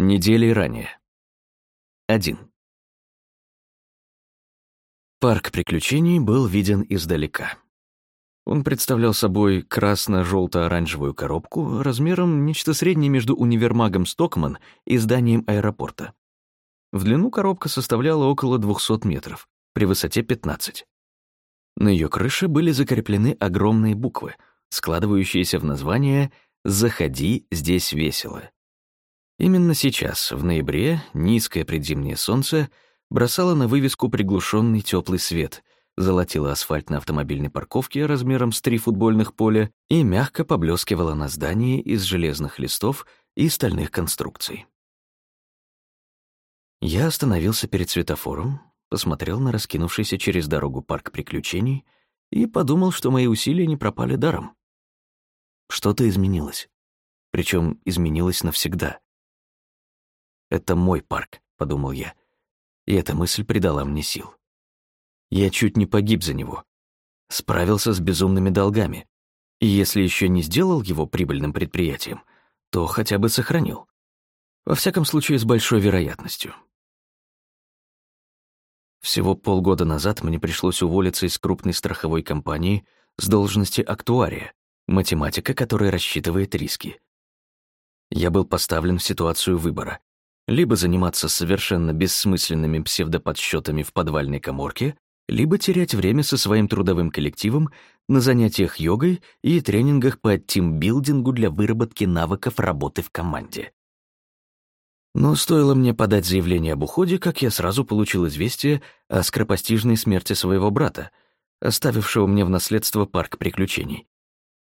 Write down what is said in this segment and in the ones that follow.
Недели ранее. 1. Парк приключений был виден издалека. Он представлял собой красно-желто-оранжевую коробку размером нечто среднее между универмагом «Стокман» и зданием аэропорта. В длину коробка составляла около 200 метров, при высоте 15. На ее крыше были закреплены огромные буквы, складывающиеся в название «Заходи, здесь весело». Именно сейчас, в ноябре, низкое предзимнее солнце бросало на вывеску приглушенный теплый свет, золотило асфальт на автомобильной парковке размером с три футбольных поля и мягко поблескивало на здании из железных листов и стальных конструкций. Я остановился перед светофором, посмотрел на раскинувшийся через дорогу парк приключений и подумал, что мои усилия не пропали даром. Что-то изменилось. Причем изменилось навсегда. «Это мой парк», — подумал я. И эта мысль придала мне сил. Я чуть не погиб за него. Справился с безумными долгами. И если еще не сделал его прибыльным предприятием, то хотя бы сохранил. Во всяком случае, с большой вероятностью. Всего полгода назад мне пришлось уволиться из крупной страховой компании с должности актуария, математика, которая рассчитывает риски. Я был поставлен в ситуацию выбора либо заниматься совершенно бессмысленными псевдоподсчетами в подвальной коморке, либо терять время со своим трудовым коллективом на занятиях йогой и тренингах по тимбилдингу для выработки навыков работы в команде. Но стоило мне подать заявление об уходе, как я сразу получил известие о скоропостижной смерти своего брата, оставившего мне в наследство парк приключений.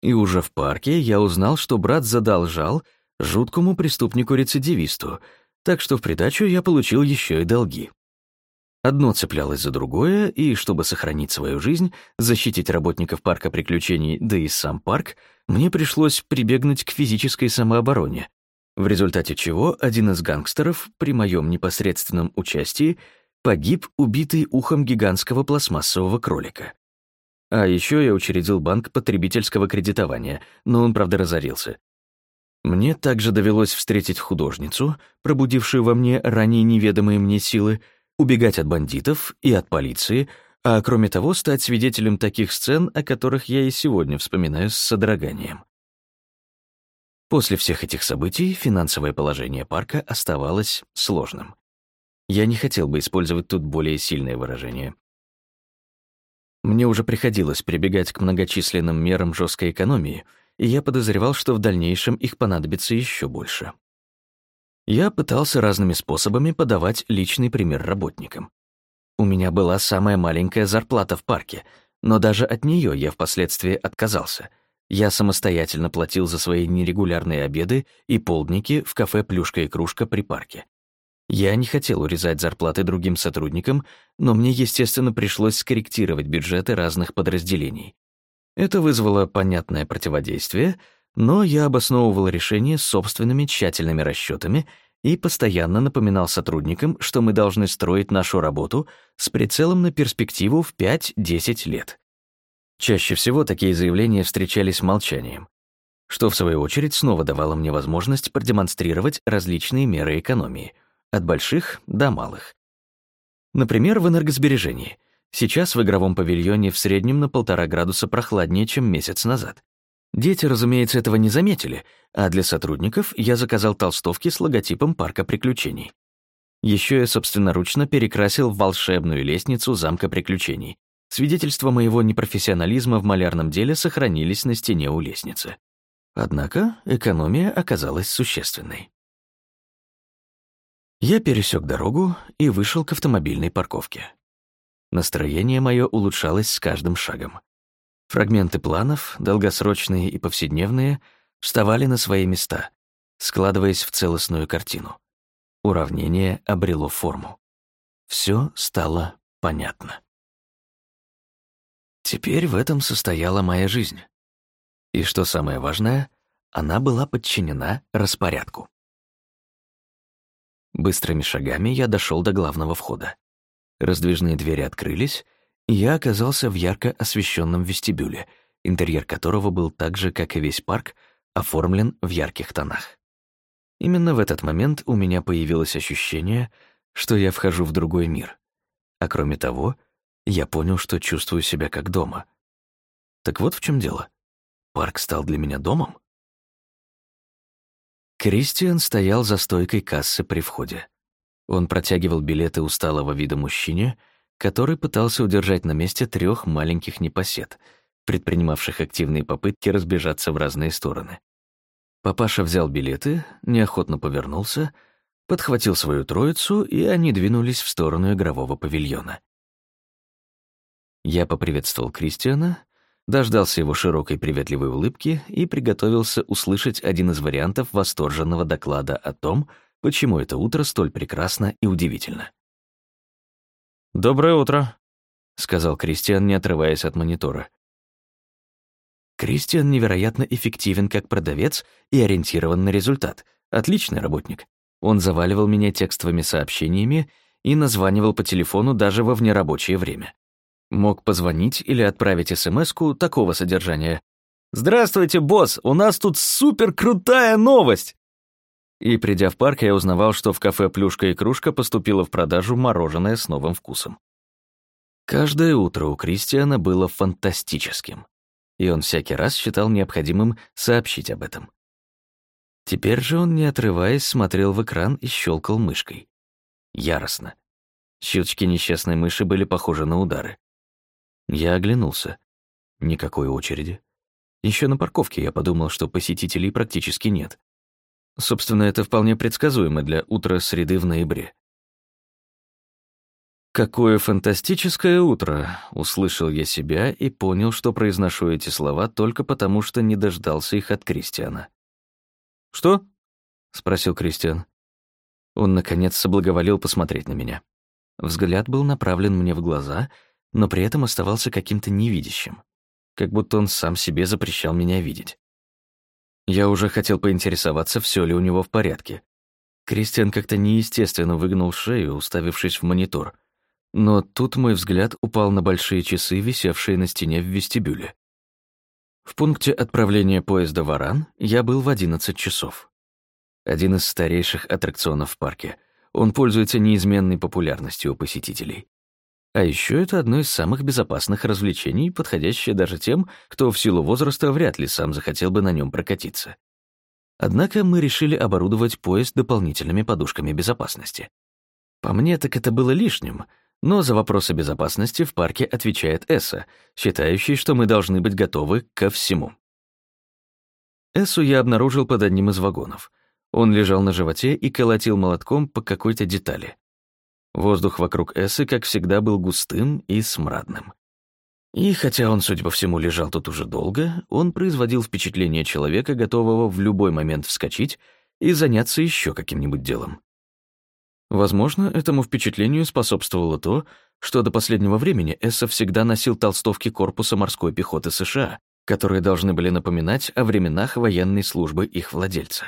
И уже в парке я узнал, что брат задолжал жуткому преступнику-рецидивисту — так что в придачу я получил еще и долги. Одно цеплялось за другое, и чтобы сохранить свою жизнь, защитить работников парка приключений, да и сам парк, мне пришлось прибегнуть к физической самообороне, в результате чего один из гангстеров при моем непосредственном участии погиб, убитый ухом гигантского пластмассового кролика. А еще я учредил банк потребительского кредитования, но он, правда, разорился. Мне также довелось встретить художницу, пробудившую во мне ранее неведомые мне силы, убегать от бандитов и от полиции, а кроме того стать свидетелем таких сцен, о которых я и сегодня вспоминаю с содроганием. После всех этих событий финансовое положение парка оставалось сложным. Я не хотел бы использовать тут более сильное выражение. Мне уже приходилось прибегать к многочисленным мерам жесткой экономии — и я подозревал, что в дальнейшем их понадобится еще больше. Я пытался разными способами подавать личный пример работникам. У меня была самая маленькая зарплата в парке, но даже от нее я впоследствии отказался. Я самостоятельно платил за свои нерегулярные обеды и полдники в кафе «Плюшка и кружка» при парке. Я не хотел урезать зарплаты другим сотрудникам, но мне, естественно, пришлось скорректировать бюджеты разных подразделений. Это вызвало понятное противодействие, но я обосновывал решение собственными тщательными расчетами и постоянно напоминал сотрудникам, что мы должны строить нашу работу с прицелом на перспективу в 5-10 лет. Чаще всего такие заявления встречались молчанием, что в свою очередь снова давало мне возможность продемонстрировать различные меры экономии, от больших до малых. Например, в энергосбережении. Сейчас в игровом павильоне в среднем на полтора градуса прохладнее, чем месяц назад. Дети, разумеется, этого не заметили, а для сотрудников я заказал толстовки с логотипом парка приключений. Еще я собственноручно перекрасил волшебную лестницу замка приключений. Свидетельства моего непрофессионализма в малярном деле сохранились на стене у лестницы. Однако экономия оказалась существенной. Я пересек дорогу и вышел к автомобильной парковке. Настроение мое улучшалось с каждым шагом. Фрагменты планов, долгосрочные и повседневные, вставали на свои места, складываясь в целостную картину. Уравнение обрело форму. Все стало понятно. Теперь в этом состояла моя жизнь. И что самое важное, она была подчинена распорядку. Быстрыми шагами я дошел до главного входа. Раздвижные двери открылись, и я оказался в ярко освещенном вестибюле, интерьер которого был так же, как и весь парк, оформлен в ярких тонах. Именно в этот момент у меня появилось ощущение, что я вхожу в другой мир. А кроме того, я понял, что чувствую себя как дома. Так вот в чем дело. Парк стал для меня домом? Кристиан стоял за стойкой кассы при входе. Он протягивал билеты усталого вида мужчине, который пытался удержать на месте трех маленьких непосед, предпринимавших активные попытки разбежаться в разные стороны. Папаша взял билеты, неохотно повернулся, подхватил свою троицу, и они двинулись в сторону игрового павильона. Я поприветствовал Кристиана, дождался его широкой приветливой улыбки и приготовился услышать один из вариантов восторженного доклада о том, почему это утро столь прекрасно и удивительно. «Доброе утро», — сказал Кристиан, не отрываясь от монитора. Кристиан невероятно эффективен как продавец и ориентирован на результат. Отличный работник. Он заваливал меня текстовыми сообщениями и названивал по телефону даже во внерабочее время. Мог позвонить или отправить смс такого содержания. «Здравствуйте, босс! У нас тут супер крутая новость!» И, придя в парк, я узнавал, что в кафе «Плюшка и кружка» поступило в продажу мороженое с новым вкусом. Каждое утро у Кристиана было фантастическим и он всякий раз считал необходимым сообщить об этом. Теперь же он, не отрываясь, смотрел в экран и щелкал мышкой. Яростно. Щелчки несчастной мыши были похожи на удары. Я оглянулся. Никакой очереди. Еще на парковке я подумал, что посетителей практически нет. Собственно, это вполне предсказуемо для утра среды в ноябре. «Какое фантастическое утро!» — услышал я себя и понял, что произношу эти слова только потому, что не дождался их от Кристиана. «Что?» — спросил Кристиан. Он, наконец, соблаговолил посмотреть на меня. Взгляд был направлен мне в глаза, но при этом оставался каким-то невидящим, как будто он сам себе запрещал меня видеть. Я уже хотел поинтересоваться, все ли у него в порядке. Кристиан как-то неестественно выгнул шею, уставившись в монитор — но тут мой взгляд упал на большие часы, висевшие на стене в вестибюле. В пункте отправления поезда «Варан» я был в 11 часов. Один из старейших аттракционов в парке. Он пользуется неизменной популярностью у посетителей. А еще это одно из самых безопасных развлечений, подходящее даже тем, кто в силу возраста вряд ли сам захотел бы на нем прокатиться. Однако мы решили оборудовать поезд дополнительными подушками безопасности. По мне, так это было лишним — но за вопросы безопасности в парке отвечает Эсса, считающий, что мы должны быть готовы ко всему. Эссу я обнаружил под одним из вагонов. Он лежал на животе и колотил молотком по какой-то детали. Воздух вокруг Эссы, как всегда, был густым и смрадным. И хотя он, судя по всему, лежал тут уже долго, он производил впечатление человека, готового в любой момент вскочить и заняться еще каким-нибудь делом. Возможно, этому впечатлению способствовало то, что до последнего времени Эсса всегда носил толстовки корпуса морской пехоты США, которые должны были напоминать о временах военной службы их владельца.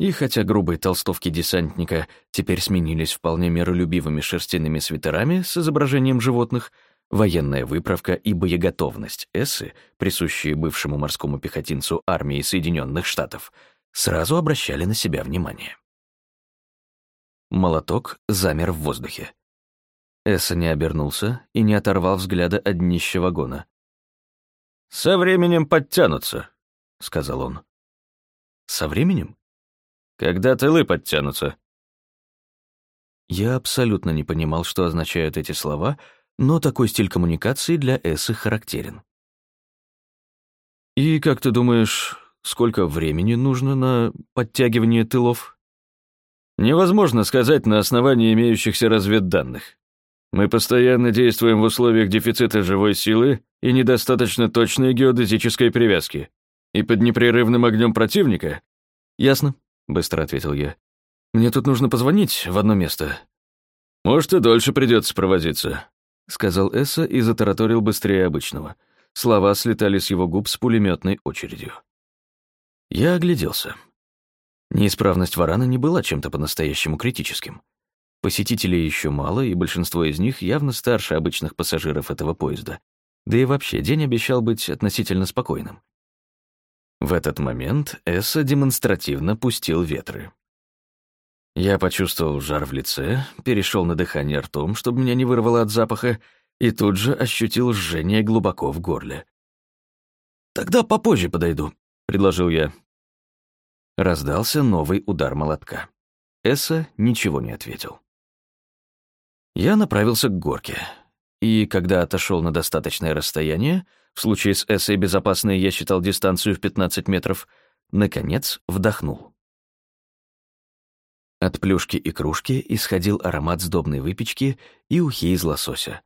И хотя грубые толстовки десантника теперь сменились вполне миролюбивыми шерстяными свитерами с изображением животных, военная выправка и боеготовность Эссы, присущие бывшему морскому пехотинцу армии Соединенных Штатов, сразу обращали на себя внимание. Молоток замер в воздухе. Эсса не обернулся и не оторвал взгляда от днища вагона. «Со временем подтянутся», — сказал он. «Со временем?» «Когда тылы подтянутся». Я абсолютно не понимал, что означают эти слова, но такой стиль коммуникации для Эссы характерен. «И как ты думаешь, сколько времени нужно на подтягивание тылов?» Невозможно сказать на основании имеющихся разведданных. Мы постоянно действуем в условиях дефицита живой силы и недостаточно точной геодезической привязки. И под непрерывным огнем противника... «Ясно», — быстро ответил я. «Мне тут нужно позвонить в одно место». «Может, и дольше придется провозиться», — сказал Эсса и затараторил быстрее обычного. Слова слетали с его губ с пулеметной очередью. Я огляделся. Неисправность варана не была чем-то по-настоящему критическим. Посетителей еще мало, и большинство из них явно старше обычных пассажиров этого поезда. Да и вообще, день обещал быть относительно спокойным. В этот момент Эсса демонстративно пустил ветры. Я почувствовал жар в лице, перешел на дыхание ртом, чтобы меня не вырвало от запаха, и тут же ощутил жжение глубоко в горле. «Тогда попозже подойду», — предложил я. Раздался новый удар молотка. Эсса ничего не ответил. Я направился к горке, и когда отошел на достаточное расстояние, в случае с Эссой безопасной я считал дистанцию в 15 метров, наконец вдохнул. От плюшки и кружки исходил аромат сдобной выпечки и ухи из лосося.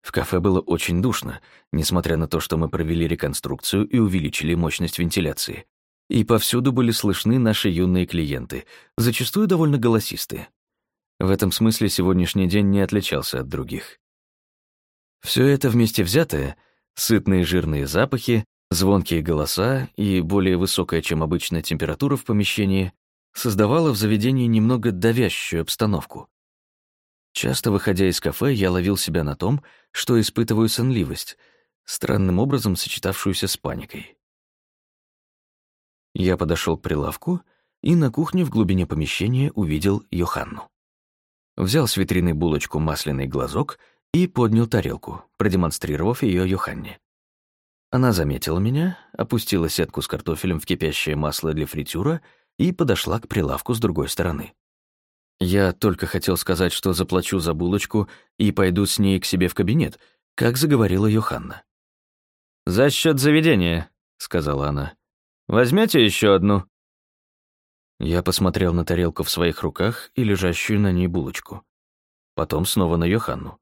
В кафе было очень душно, несмотря на то, что мы провели реконструкцию и увеличили мощность вентиляции. И повсюду были слышны наши юные клиенты, зачастую довольно голосистые. В этом смысле сегодняшний день не отличался от других. Все это вместе взятое — сытные жирные запахи, звонкие голоса и более высокая, чем обычная температура в помещении создавало в заведении немного давящую обстановку. Часто, выходя из кафе, я ловил себя на том, что испытываю сонливость, странным образом сочетавшуюся с паникой. Я подошел к прилавку и на кухне в глубине помещения увидел Йоханну. Взял с витрины булочку масляный глазок и поднял тарелку, продемонстрировав ее Йоханне. Она заметила меня, опустила сетку с картофелем в кипящее масло для фритюра и подошла к прилавку с другой стороны. Я только хотел сказать, что заплачу за булочку и пойду с ней к себе в кабинет, как заговорила Йоханна. «За счет заведения», — сказала она. Возьмете еще одну?» Я посмотрел на тарелку в своих руках и лежащую на ней булочку. Потом снова на Йоханну.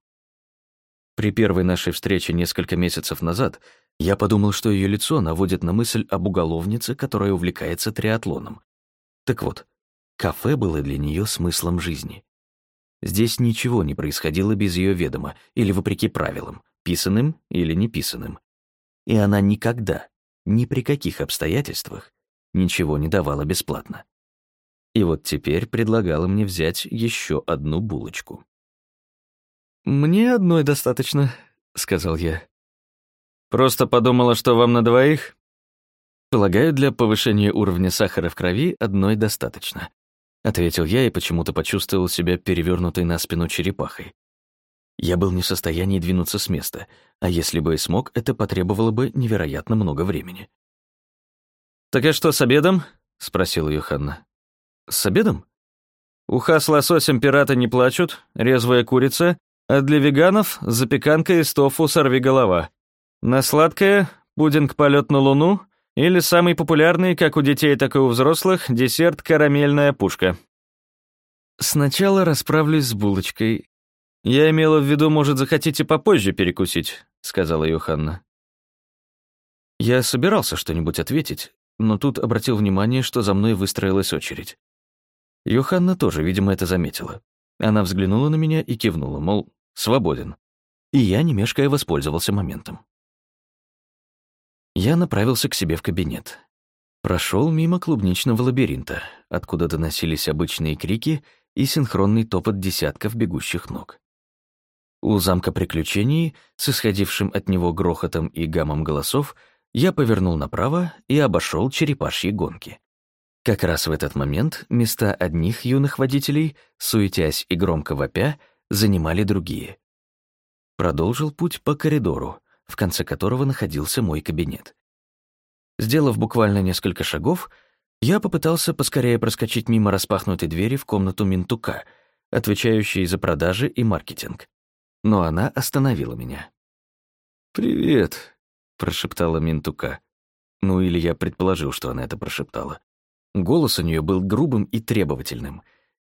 При первой нашей встрече несколько месяцев назад я подумал, что ее лицо наводит на мысль об уголовнице, которая увлекается триатлоном. Так вот, кафе было для нее смыслом жизни. Здесь ничего не происходило без ее ведома или вопреки правилам, писанным или неписанным. И она никогда, ни при каких обстоятельствах, ничего не давала бесплатно. И вот теперь предлагала мне взять еще одну булочку. «Мне одной достаточно», — сказал я. «Просто подумала, что вам на двоих?» «Полагаю, для повышения уровня сахара в крови одной достаточно», — ответил я и почему-то почувствовал себя перевернутой на спину черепахой. Я был не в состоянии двинуться с места, а если бы и смог, это потребовало бы невероятно много времени. «Так и что с обедом?» — спросила Йоханна. «С обедом?» «Уха с лососем пираты не плачут, резвая курица, а для веганов — запеканка из тофу сорви голова. На сладкое — пудинг полет на луну или самый популярный, как у детей, так и у взрослых, десерт «Карамельная пушка». «Сначала расправлюсь с булочкой», «Я имела в виду, может, захотите попозже перекусить», — сказала Йоханна. Я собирался что-нибудь ответить, но тут обратил внимание, что за мной выстроилась очередь. Йоханна тоже, видимо, это заметила. Она взглянула на меня и кивнула, мол, свободен. И я, не мешкая, воспользовался моментом. Я направился к себе в кабинет. Прошел мимо клубничного лабиринта, откуда доносились обычные крики и синхронный топот десятков бегущих ног. У замка приключений, с исходившим от него грохотом и гамом голосов, я повернул направо и обошел черепашьи гонки. Как раз в этот момент места одних юных водителей, суетясь и громко вопя, занимали другие. Продолжил путь по коридору, в конце которого находился мой кабинет. Сделав буквально несколько шагов, я попытался поскорее проскочить мимо распахнутой двери в комнату Минтука, отвечающей за продажи и маркетинг но она остановила меня. «Привет», — прошептала Минтука. Ну или я предположил, что она это прошептала. Голос у нее был грубым и требовательным,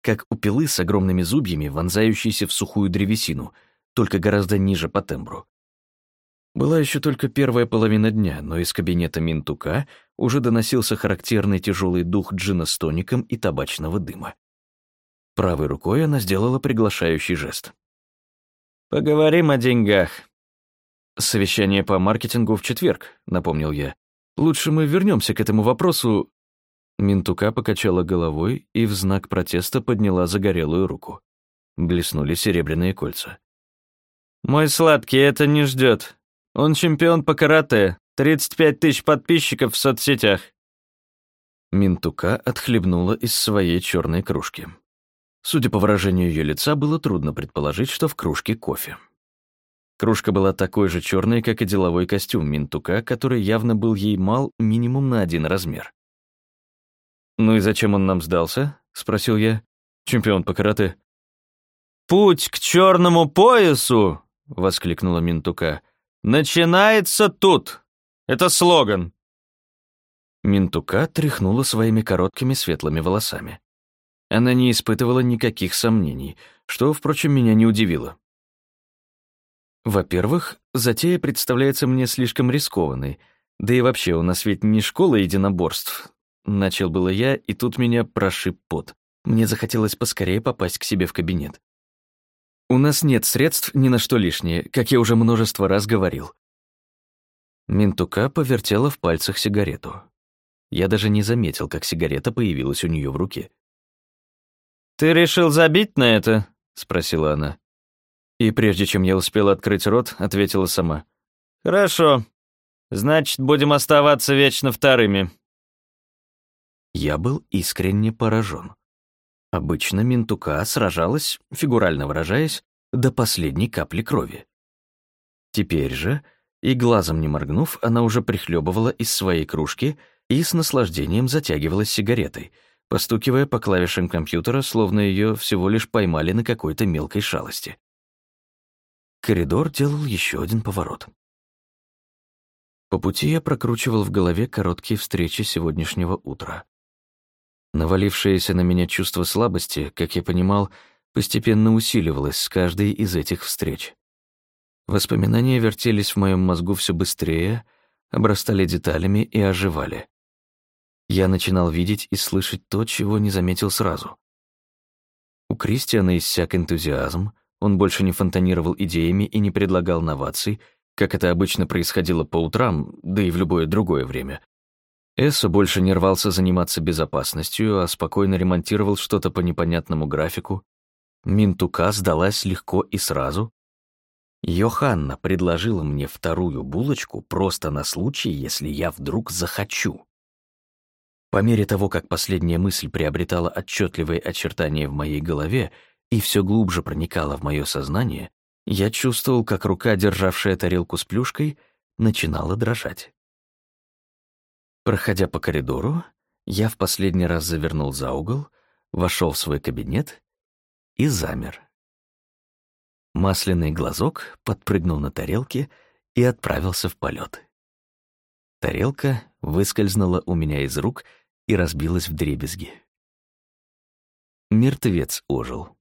как у пилы с огромными зубьями, вонзающейся в сухую древесину, только гораздо ниже по тембру. Была еще только первая половина дня, но из кабинета Минтука уже доносился характерный тяжелый дух джина с тоником и табачного дыма. Правой рукой она сделала приглашающий жест. «Поговорим о деньгах». «Совещание по маркетингу в четверг», — напомнил я. «Лучше мы вернемся к этому вопросу». Минтука покачала головой и в знак протеста подняла загорелую руку. Блеснули серебряные кольца. «Мой сладкий это не ждет. Он чемпион по карате, 35 тысяч подписчиков в соцсетях». Минтука отхлебнула из своей черной кружки. Судя по выражению ее лица, было трудно предположить, что в кружке кофе. Кружка была такой же черной, как и деловой костюм Минтука, который явно был ей мал минимум на один размер. «Ну и зачем он нам сдался?» — спросил я. «Чемпион по карате». «Путь к черному поясу!» — воскликнула Минтука. «Начинается тут! Это слоган!» Минтука тряхнула своими короткими светлыми волосами. Она не испытывала никаких сомнений, что, впрочем, меня не удивило. Во-первых, затея представляется мне слишком рискованной, да и вообще у нас ведь не школа единоборств. Начал было я, и тут меня прошиб пот. Мне захотелось поскорее попасть к себе в кабинет. У нас нет средств ни на что лишнее, как я уже множество раз говорил. Минтука повертела в пальцах сигарету. Я даже не заметил, как сигарета появилась у нее в руке. «Ты решил забить на это?» — спросила она. И прежде чем я успел открыть рот, ответила сама. «Хорошо. Значит, будем оставаться вечно вторыми». Я был искренне поражен. Обычно Минтука сражалась, фигурально выражаясь, до последней капли крови. Теперь же, и глазом не моргнув, она уже прихлебывала из своей кружки и с наслаждением затягивалась сигаретой, постукивая по клавишам компьютера, словно ее всего лишь поймали на какой-то мелкой шалости. Коридор делал еще один поворот. По пути я прокручивал в голове короткие встречи сегодняшнего утра. Навалившееся на меня чувство слабости, как я понимал, постепенно усиливалось с каждой из этих встреч. Воспоминания вертелись в моем мозгу все быстрее, обрастали деталями и оживали. Я начинал видеть и слышать то, чего не заметил сразу. У Кристиана иссяк энтузиазм, он больше не фонтанировал идеями и не предлагал новаций, как это обычно происходило по утрам, да и в любое другое время. Эссо больше не рвался заниматься безопасностью, а спокойно ремонтировал что-то по непонятному графику. Минтука сдалась легко и сразу. Йоханна предложила мне вторую булочку просто на случай, если я вдруг захочу. По мере того, как последняя мысль приобретала отчетливые очертания в моей голове и все глубже проникала в мое сознание, я чувствовал, как рука, державшая тарелку с плюшкой, начинала дрожать. Проходя по коридору, я в последний раз завернул за угол, вошел в свой кабинет и замер. Масляный глазок подпрыгнул на тарелке и отправился в полет. Тарелка выскользнула у меня из рук и разбилась в дребезги. Мертвец ожил.